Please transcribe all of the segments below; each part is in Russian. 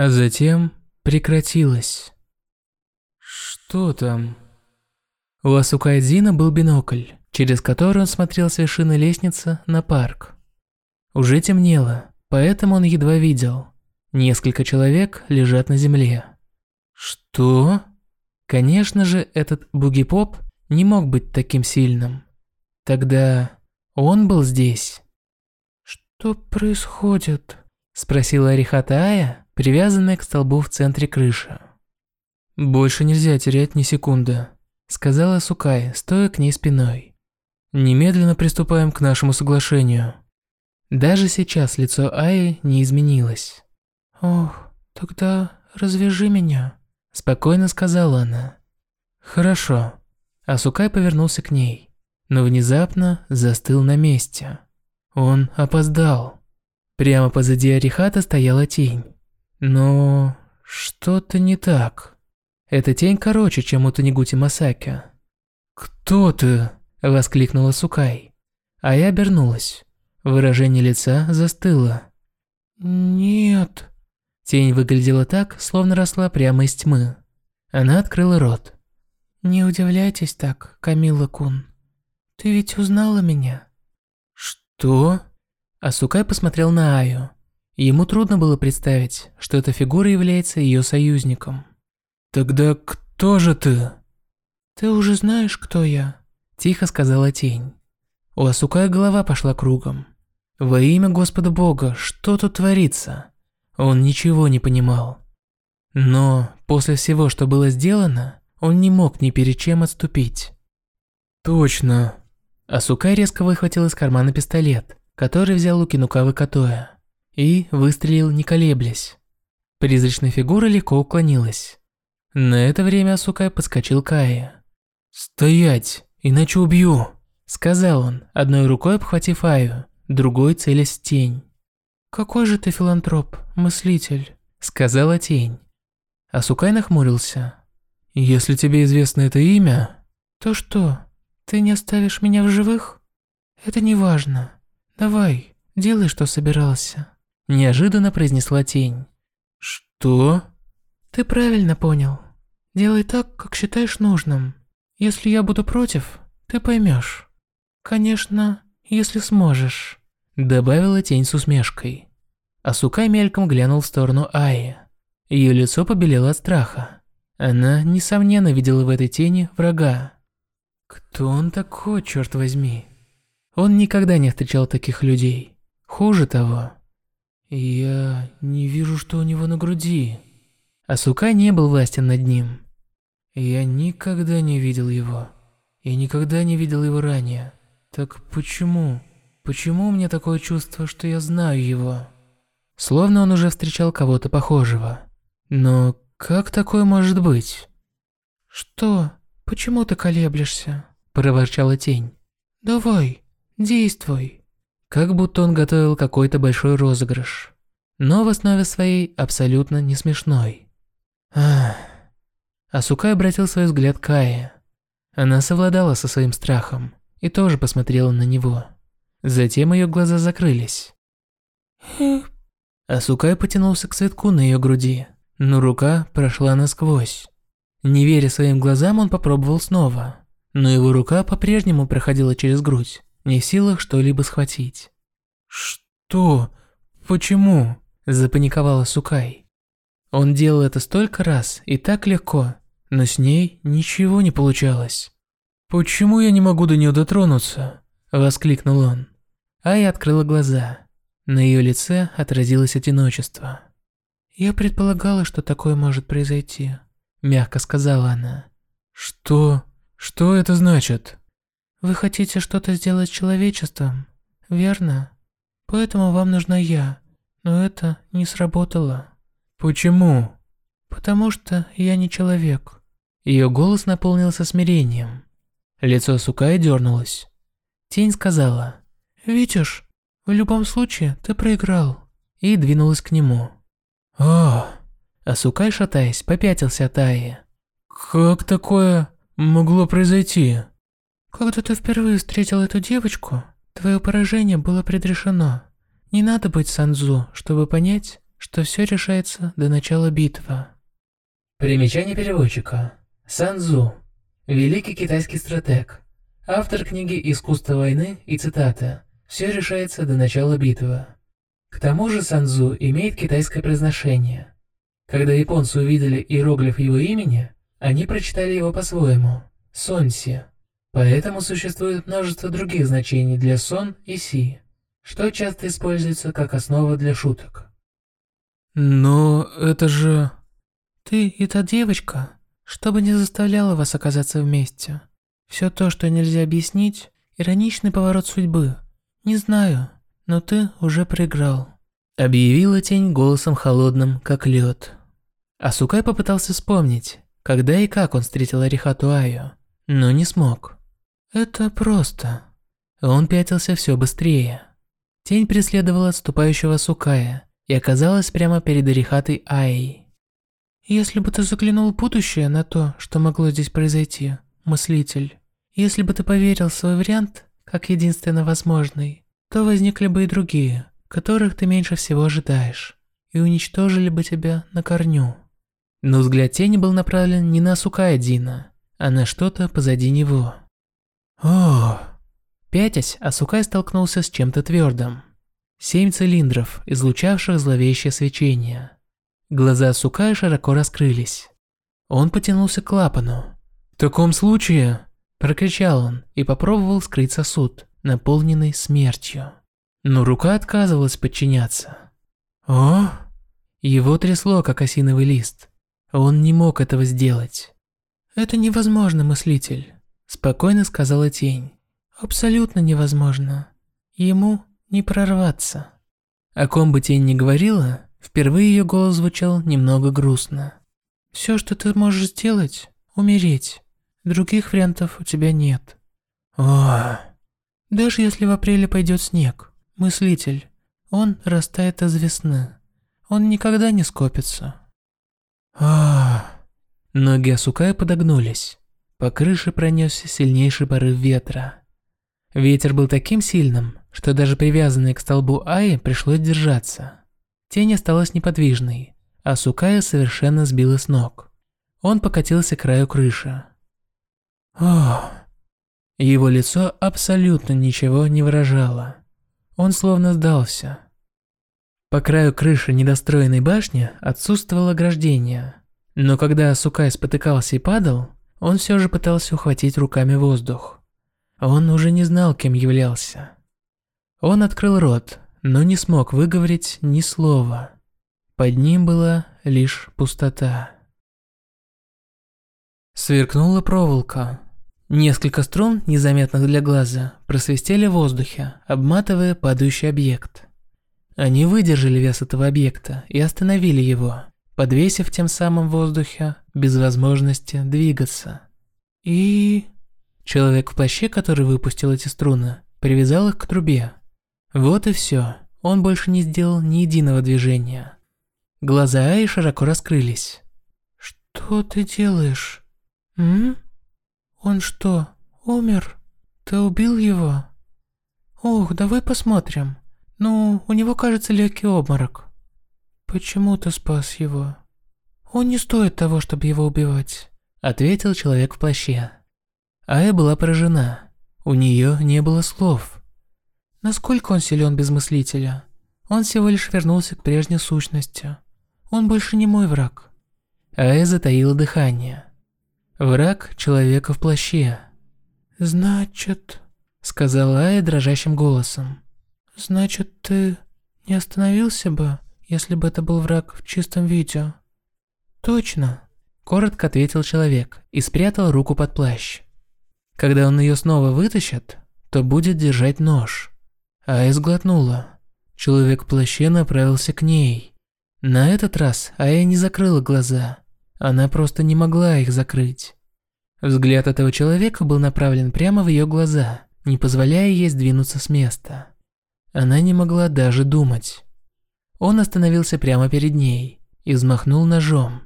а затем прекратилось. Что там? У Асукайдзина был бинокль, через который он смотрел с вершины лестницы на парк. Уже темнело, поэтому он едва видел. Несколько человек лежат на земле. Что? Конечно же, этот бугипоп не мог быть таким сильным. Тогда он был здесь. «Что происходит?» – спросила Арихата Ая, привязанная к столбу в центре крыши. «Больше нельзя терять ни секунды», – сказала Сукай, стоя к ней спиной. «Немедленно приступаем к нашему соглашению». Даже сейчас лицо Аи не изменилось. «Ох, тогда развяжи меня», – спокойно сказала она. «Хорошо». Асукай повернулся к ней, но внезапно застыл на месте. Он опоздал. Прямо позади Арихата стояла тень. Но что-то не так. Эта тень короче, чем у Танигути Масаки. «Кто ты?» – воскликнула Сукай. А я обернулась. Выражение лица застыло. «Нет». Тень выглядела так, словно росла прямо из тьмы. Она открыла рот. «Не удивляйтесь так, Камила Кун. Ты ведь узнала меня?» «Что?» Асукай посмотрел на Аю. Ему трудно было представить, что эта фигура является ее союзником. «Тогда кто же ты?» «Ты уже знаешь, кто я», – тихо сказала тень. У Асукая голова пошла кругом. Во имя Господа Бога, что тут творится? Он ничего не понимал. Но после всего, что было сделано, он не мог ни перед чем отступить. «Точно». Асукай резко выхватил из кармана пистолет, который взял у Кинукавы Катоя, и выстрелил не колеблясь. Призрачная фигура легко уклонилась. На это время Асукай подскочил к Ае. «Стоять, иначе убью!» Сказал он, одной рукой обхватив Аю, другой целясь в тень. «Какой же ты филантроп, мыслитель?» Сказала тень. Асукай нахмурился. «Если тебе известно это имя...» «То что, ты не оставишь меня в живых?» «Это не важно. Давай, делай, что собирался». Неожиданно произнесла тень. «Что?» «Ты правильно понял. Делай так, как считаешь нужным. Если я буду против, ты поймешь. Конечно, если сможешь», – добавила тень с усмешкой. Асукай мельком глянул в сторону Аи. Ее лицо побелело от страха. Она, несомненно, видела в этой тени врага. Кто он такой, черт возьми? Он никогда не встречал таких людей. Хуже того. Я не вижу, что у него на груди. Асука не был властен над ним. Я никогда не видел его. Я никогда не видел его ранее. Так почему? Почему у меня такое чувство, что я знаю его? Словно он уже встречал кого-то похожего. Но как такое может быть? Что? Почему ты колеблешься? Проворчала тень. Давай, действуй. Как будто он готовил какой-то большой розыгрыш. Но в основе своей абсолютно не смешной. Ах. Асукай обратил свой взгляд к Ае. Она совладала со своим страхом и тоже посмотрела на него. Затем ее глаза закрылись. Асукай потянулся к цветку на ее груди, но рука прошла насквозь. Не веря своим глазам, он попробовал снова, но его рука по-прежнему проходила через грудь, не в силах что-либо схватить. «Что? Почему?» – запаниковала Сукай. Он делал это столько раз и так легко, но с ней ничего не получалось. «Почему я не могу до нее дотронуться?» – воскликнул он. Ая открыла глаза. На ее лице отразилось одиночество. «Я предполагала, что такое может произойти», – мягко сказала она. «Что? Что это значит?» «Вы хотите что-то сделать с человечеством, верно? Поэтому вам нужна я, но это не сработало». «Почему?» «Потому что я не человек». Ее голос наполнился смирением. Лицо Сукая дернулось. Тень сказала, «Видишь, в любом случае ты проиграл». И двинулась к нему. «А, Асукай, шатаясь, попятился от Аи. «Как такое могло произойти?» «Когда ты впервые встретил эту девочку, твое поражение было предрешено. Не надо быть Санзу, чтобы понять, что все решается до начала битвы. Примечание переводчика. Санзу. Великий китайский стратег. Автор книги «Искусство войны» и цитата «Все решается до начала битвы». К тому же Санзу имеет китайское произношение. Когда японцы увидели иероглиф его имени, они прочитали его по-своему – Сонси. Поэтому существует множество других значений для сон и си, что часто используется как основа для шуток. Но это же... Ты и та девочка, чтобы не заставляла вас оказаться вместе. Все то, что нельзя объяснить, ироничный поворот судьбы. Не знаю, но ты уже проиграл. Объявила тень голосом холодным, как лед. Асукай попытался вспомнить, когда и как он встретил Арихату Айо, но не смог. Это просто. Он пятился все быстрее. Тень преследовала отступающего Сукая и оказалась прямо перед Арихатой Айей. Если бы ты заглянул в будущее на то, что могло здесь произойти, мыслитель, если бы ты поверил в свой вариант как единственно возможный, то возникли бы и другие, которых ты меньше всего ожидаешь, и уничтожили бы тебя на корню. Но взгляд тени был направлен не на Сукая Дина, а на что-то позади него. О! Пятясь, Асукай столкнулся с чем-то твердым. Семь цилиндров, излучавших зловещее свечение. Глаза Асукая широко раскрылись. Он потянулся к клапану. В таком случае... Прокричал он и попробовал скрыть сосуд, наполненный смертью. Но рука отказывалась подчиняться. О? Его трясло, как осиновый лист. Он не мог этого сделать. «Это невозможно, мыслитель», – спокойно сказала тень. «Абсолютно невозможно. Ему не прорваться». О ком бы тень ни говорила, впервые ее голос звучал немного грустно. «Все, что ты можешь сделать – умереть. Других вариантов у тебя нет». О. Даже если в апреле пойдет снег, мыслитель, он растает из весны. Он никогда не скопится. А. Ноги Асукая подогнулись. По крыше пронесся сильнейший порыв ветра. Ветер был таким сильным, что даже привязанной к столбу Аи пришлось держаться. Тень осталась неподвижной, а Сукая совершенно сбила с ног. Он покатился к краю крыши. О. Его лицо абсолютно ничего не выражало. Он словно сдался. По краю крыши недостроенной башни отсутствовало ограждение. Но когда Сукай спотыкался и падал, он все же пытался ухватить руками воздух. Он уже не знал, кем являлся. Он открыл рот, но не смог выговорить ни слова. Под ним была лишь пустота. Сверкнула проволока. Несколько струн, незаметных для глаза, просвистели в воздухе, обматывая падающий объект. Они выдержали вес этого объекта и остановили его, подвесив тем самым в воздухе без возможности двигаться. И... Человек в плаще, который выпустил эти струны, привязал их к трубе. Вот и все. Он больше не сделал ни единого движения. Глаза Аи широко раскрылись. «Что ты делаешь? М? Он что, умер? Ты убил его? Ох, давай посмотрим. Ну, у него, кажется, легкий обморок. Почему ты спас его? Он не стоит того, чтобы его убивать», — ответил человек в плаще. Ая была поражена. У нее не было слов. Насколько он силен без мыслителя? Он всего лишь вернулся к прежней сущности. Он больше не мой враг. Ая затаила дыхание. Враг человека в плаще. «Значит...» — сказала Ая дрожащим голосом. «Значит, ты не остановился бы, если бы это был враг в чистом виде?» «Точно», — коротко ответил человек и спрятал руку под плащ. Когда он ее снова вытащит, то будет держать нож. Ая сглотнула. Человек в плаще направился к ней. На этот раз Ая не закрыла глаза. Она просто не могла их закрыть. Взгляд этого человека был направлен прямо в ее глаза, не позволяя ей сдвинуться с места. Она не могла даже думать. Он остановился прямо перед ней и взмахнул ножом.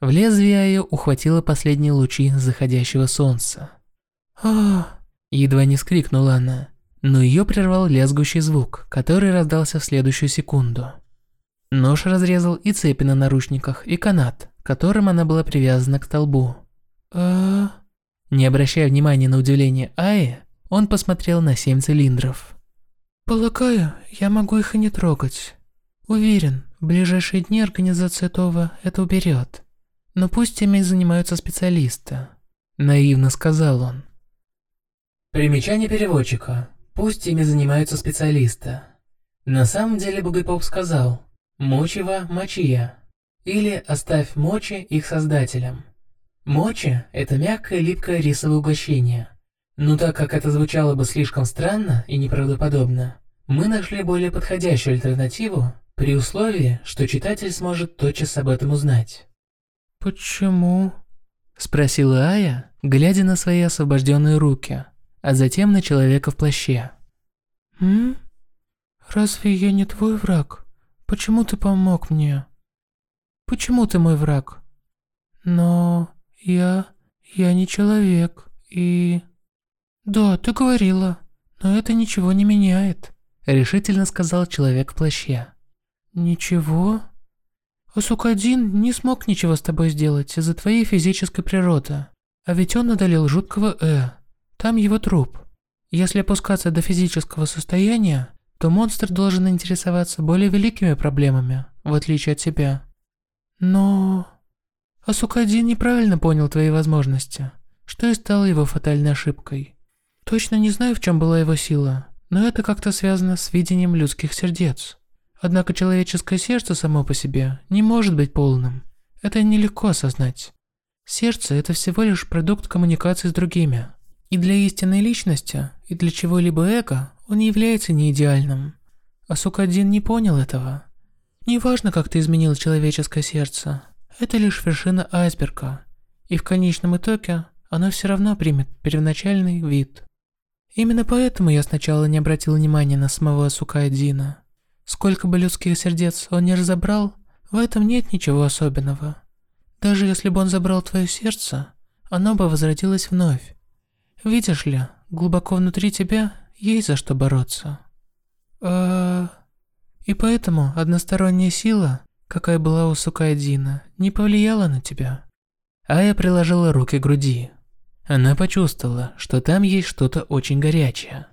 В лезвие ее ухватило последние лучи заходящего солнца а Едва не скрикнула она, но ее прервал лязгущий звук, который раздался в следующую секунду. Нож разрезал и цепи на наручниках, и канат, которым она была привязана к столбу. а Не обращая внимания на удивление Аи, он посмотрел на семь цилиндров. «Полагаю, я могу их и не трогать. Уверен, в ближайшие дни организация Това это уберет. Но пусть ими занимаются специалисты», – наивно сказал он. Примечание переводчика. Пусть ими занимаются специалисты. На самом деле Бугайпоп сказал «Мочева мочия» или «Оставь мочи их создателям». Мочи – это мягкое липкое рисовое угощение. Но так как это звучало бы слишком странно и неправдоподобно, мы нашли более подходящую альтернативу при условии, что читатель сможет тотчас об этом узнать. «Почему?» – спросила Ая, глядя на свои освобожденные руки – а затем на человека в плаще. «М? Разве я не твой враг? Почему ты помог мне? Почему ты мой враг? Но я... я не человек, и... Да, ты говорила, но это ничего не меняет», решительно сказал человек в плаще. «Ничего?» Асукадин не смог ничего с тобой сделать из-за твоей физической природы. А ведь он одолел жуткого Э. Там его труп. Если опускаться до физического состояния, то монстр должен интересоваться более великими проблемами, в отличие от тебя. Но... Асукадин неправильно понял твои возможности, что и стало его фатальной ошибкой. Точно не знаю, в чем была его сила, но это как-то связано с видением людских сердец. Однако человеческое сердце само по себе не может быть полным. Это нелегко осознать. Сердце – это всего лишь продукт коммуникации с другими, и для истинной личности, и для чего-либо эго он является неидеальным. А Сукадин не понял этого. Неважно, как ты изменил человеческое сердце, это лишь вершина айсберга, и в конечном итоге оно все равно примет первоначальный вид. Именно поэтому я сначала не обратил внимания на самого Сукадина. Сколько бы людских сердец он не разобрал, в этом нет ничего особенного. Даже если бы он забрал твое сердце, оно бы возродилось вновь. Видишь ли, глубоко внутри тебя есть за что бороться. А... И поэтому односторонняя сила, какая была у Сукайдина, не повлияла на тебя. Ая приложила руки к груди. Она почувствовала, что там есть что-то очень горячее.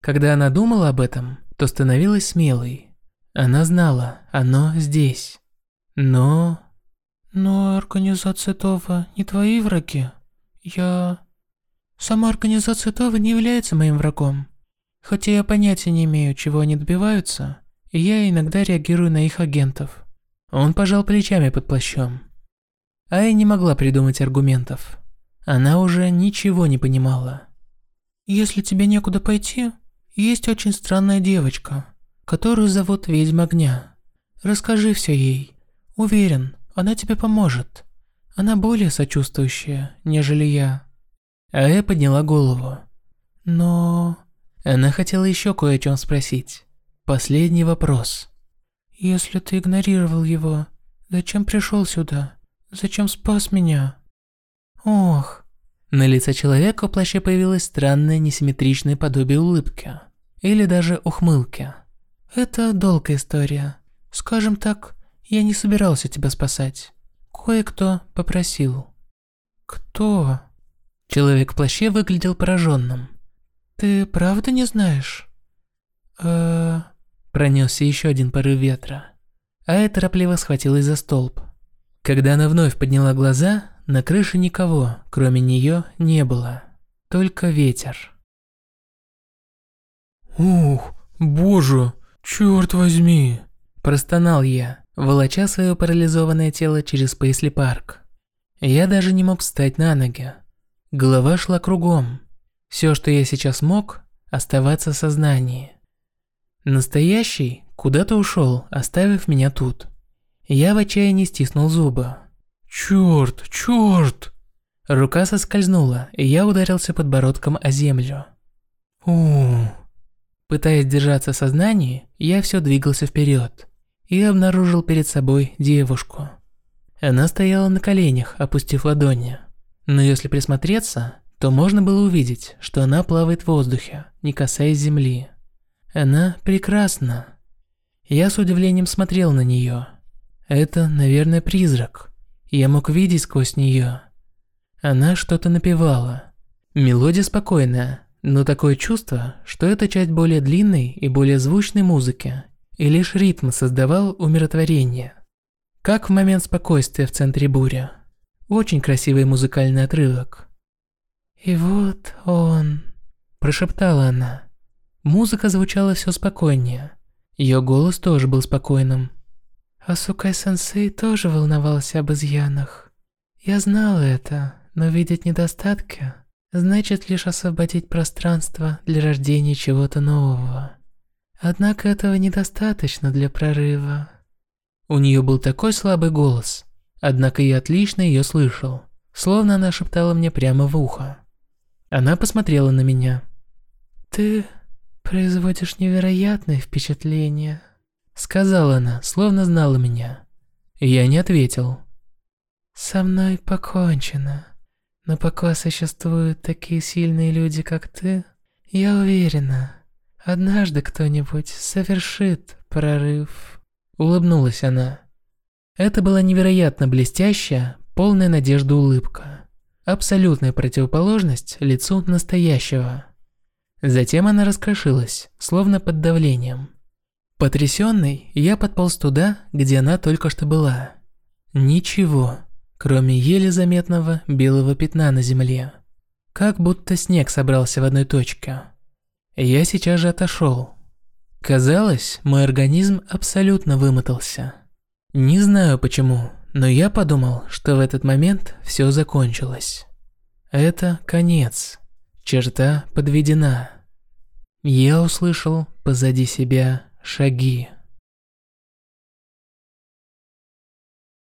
Когда она думала об этом, то становилась смелой. Она знала, оно здесь. Но... Но организация Това не твои враги. Я... Сама организация Това не является моим врагом. Хотя я понятия не имею, чего они добиваются, и я иногда реагирую на их агентов. Он пожал плечами под плащом. Ая не могла придумать аргументов. Она уже ничего не понимала. «Если тебе некуда пойти, есть очень странная девочка, которую зовут Ведьма Огня. Расскажи все ей. Уверен, она тебе поможет. Она более сочувствующая, нежели я». Ая подняла голову. Но... Она хотела еще кое о чем спросить. Последний вопрос. «Если ты игнорировал его, зачем пришел сюда? Зачем спас меня?» «Ох...» На лице человека в плаще появилось странное несимметричное подобие улыбки. Или даже ухмылки. «Это долгая история. Скажем так, я не собирался тебя спасать. Кое-кто попросил». «Кто?» Человек в плаще выглядел пораженным. «Ты правда не знаешь?» э Пронесся еще один порыв ветра. Ая торопливо схватилась за столб. Когда она вновь подняла глаза, на крыше никого, кроме нее, не было. Только ветер. «Ух, боже, черт возьми!» Простонал я, волоча свое парализованное тело через Пейсли парк. Я даже не мог встать на ноги. Голова шла кругом. Все, что я сейчас мог, оставаться в сознании. Настоящий куда-то ушел, оставив меня тут. Я в отчаянии стиснул зубы. Черт, черт! Рука соскользнула, и я ударился подбородком о землю. У. Пытаясь держаться сознании, я все двигался вперед и обнаружил перед собой девушку. Она стояла на коленях, опустив ладони. Но если присмотреться, то можно было увидеть, что она плавает в воздухе, не касаясь земли. Она прекрасна. Я с удивлением смотрел на нее. Это, наверное, призрак. Я мог видеть сквозь нее. Она что-то напевала. Мелодия спокойная, но такое чувство, что это часть более длинной и более звучной музыки, и лишь ритм создавал умиротворение. Как в момент спокойствия в центре бури. Очень красивый музыкальный отрывок. «И вот он...» – прошептала она. Музыка звучала все спокойнее. Ее голос тоже был спокойным. Асукай-сенсей тоже волновался об изъянах. Я знала это, но видеть недостатки значит лишь освободить пространство для рождения чего-то нового. Однако этого недостаточно для прорыва. У нее был такой слабый голос, однако я отлично ее слышал, словно она шептала мне прямо в ухо. Она посмотрела на меня. «Ты производишь невероятное впечатление», — сказала она, словно знала меня. Я не ответил. «Со мной покончено». Но пока существуют такие сильные люди, как ты, я уверена, однажды кто-нибудь совершит прорыв. Улыбнулась она. Это была невероятно блестящая, полная надежды улыбка. Абсолютная противоположность лицу настоящего. Затем она раскрошилась, словно под давлением. Потрясенный, я подполз туда, где она только что была. Ничего кроме еле заметного белого пятна на земле. Как будто снег собрался в одной точке. Я сейчас же отошел. Казалось, мой организм абсолютно вымотался. Не знаю почему, но я подумал, что в этот момент все закончилось. Это конец. Черта подведена. Я услышал позади себя шаги.